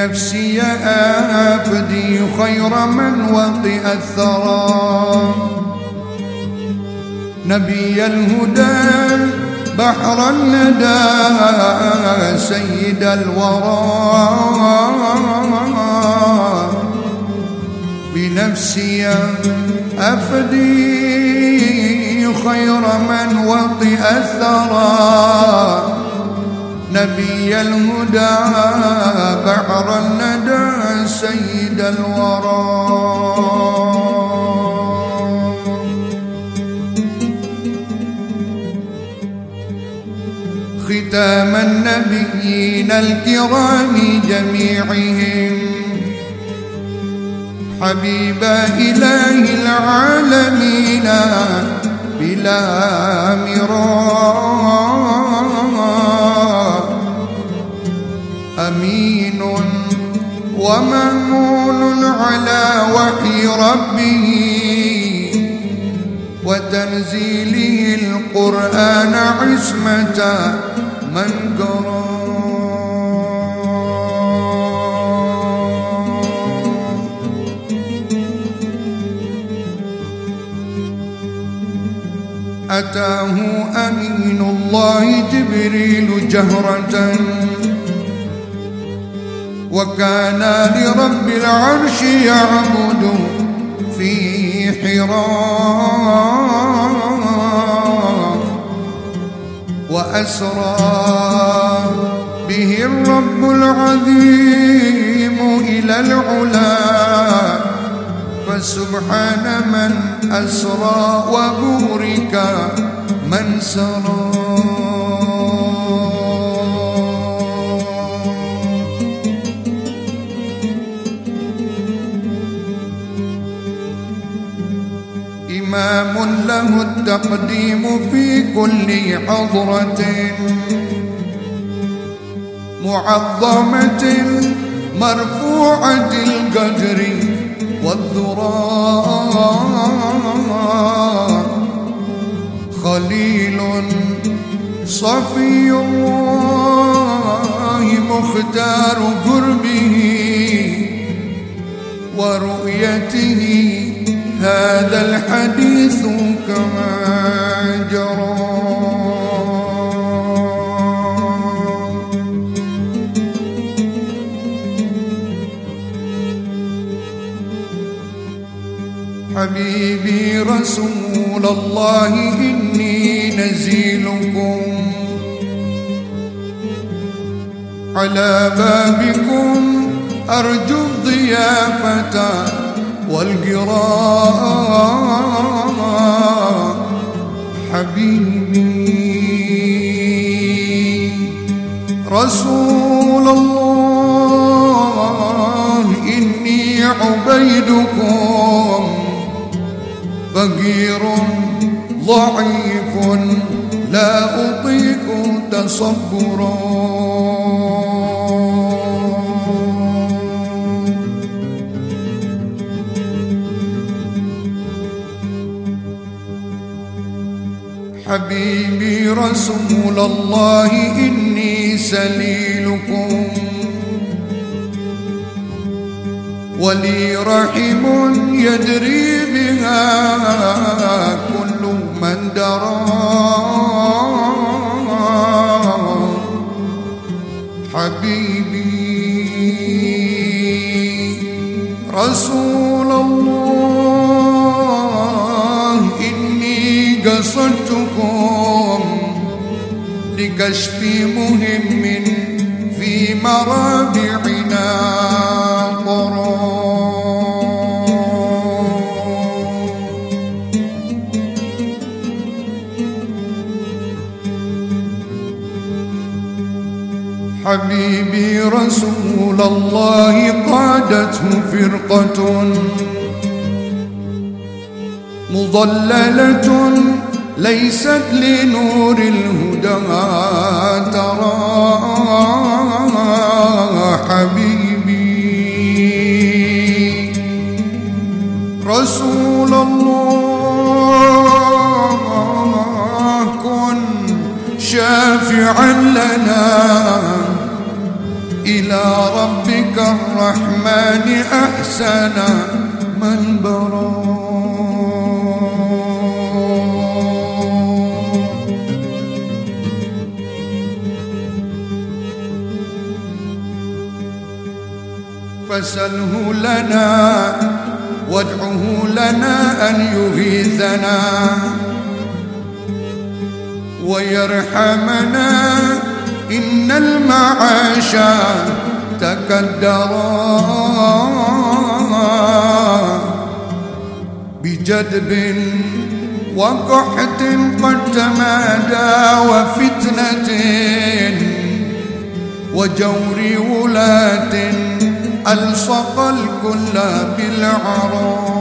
بنفسي أفدي خير من وطئ الثرى. نبي الهدى بحر الندى سيد الورى. بنفسي أفدي خير من وطئ الثرى. نبي الهدى ختام النبيين الكرام جميعهم. حبيب إله العالمين بلا مراء. أمين ومأمون على وحي ربه وتنزيله القرآن عصمة من قرأ. أتاه أمين الله جبريل جهرة. وكان لرب العرش يعبد في حراء وأسرى به الرب العظيم إلى العلا. فسبحان من أسرى وبورك من سرى. له التقديم في كل حضرة معظمة مرفوعة القدر والذراء. خليل صفي الله مختار قربه ورؤيته كما جرى. حبيبي رسول الله إني نزيلكم. على بابكم أرجو الضيافة والقراء حبيبي. رسول الله إني عبيدكم فقير ضعيف لا أطيق تصبرا. حبيبي رسول الله إني سليلكم. ولي رحم يدري بها كل من درى. لكشف مهم في مرابعنا حبيبي رسول الله قادته فرقة مضللة ليست لنور الهدى ترى حبيبي. رسول الله كن شافعا لنا. إلى ربك الرحمن أحسن من برا فسله لنا وادعه لنا أن يغيثنا. ويرحمنا إن المعاش تكدرا بجدب وقحط قد تمادى وفتنة وجور ولاة ألصق الكل بالعراء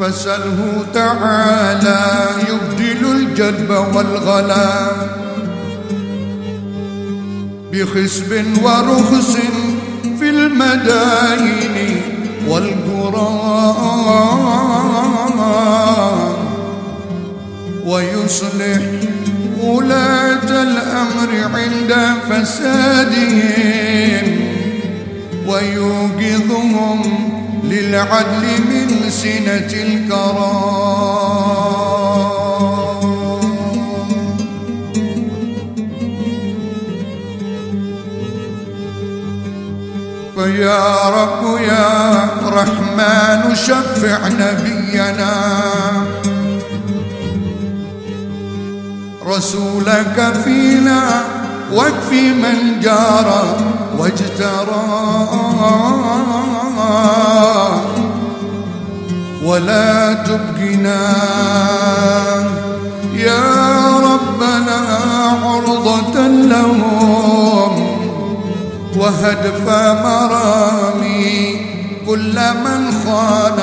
فسله تعالى يبدل الجدب والغلا بخسب ورخص في المداين والقرى ويصلح ولاة الأمر عند فسادهم ويوقظهم للعدل من سنة الكرام فيا رب يا رحمن شفع نبينا رسولك فينا واكفي من جار واجترى. ولا تبقنا يا ربنا عرضة لهم وهدف مرامي كل من خان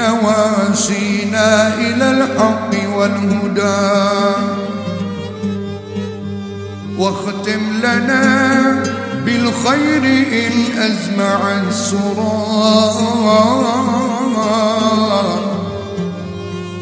بنواسينا إلى الحق والهدى. واختم لنا بالخير إن أزمع السرار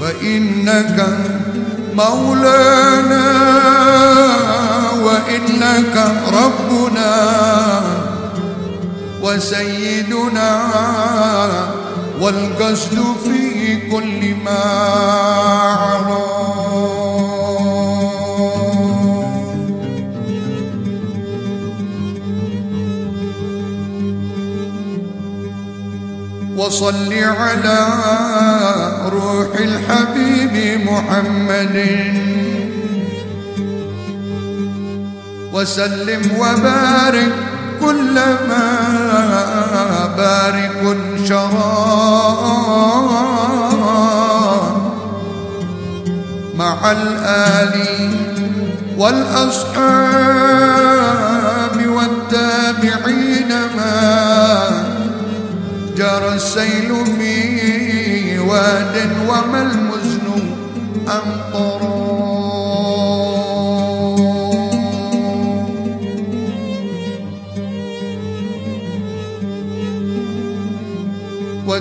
فإنك مولانا وإنك ربنا وسيدنا والقصد في كل ما عرى وصل على روح الحبيب محمد. وسلم وبارك كلما بارك. شرى مع الآل والأصحاب.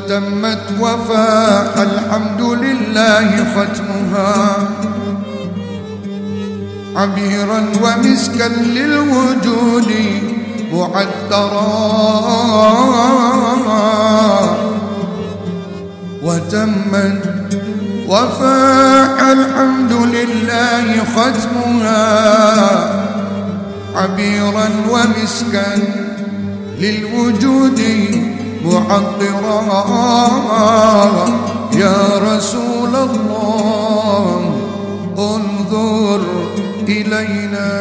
وتمت وفاء الحمد لله ختمها. عبيرا ومسكا للوجود معترا وتمت وفاء الحمد لله ختمها. عبيرا ومسكا للوجود معطرا. يا رسول الله انظر إلينا.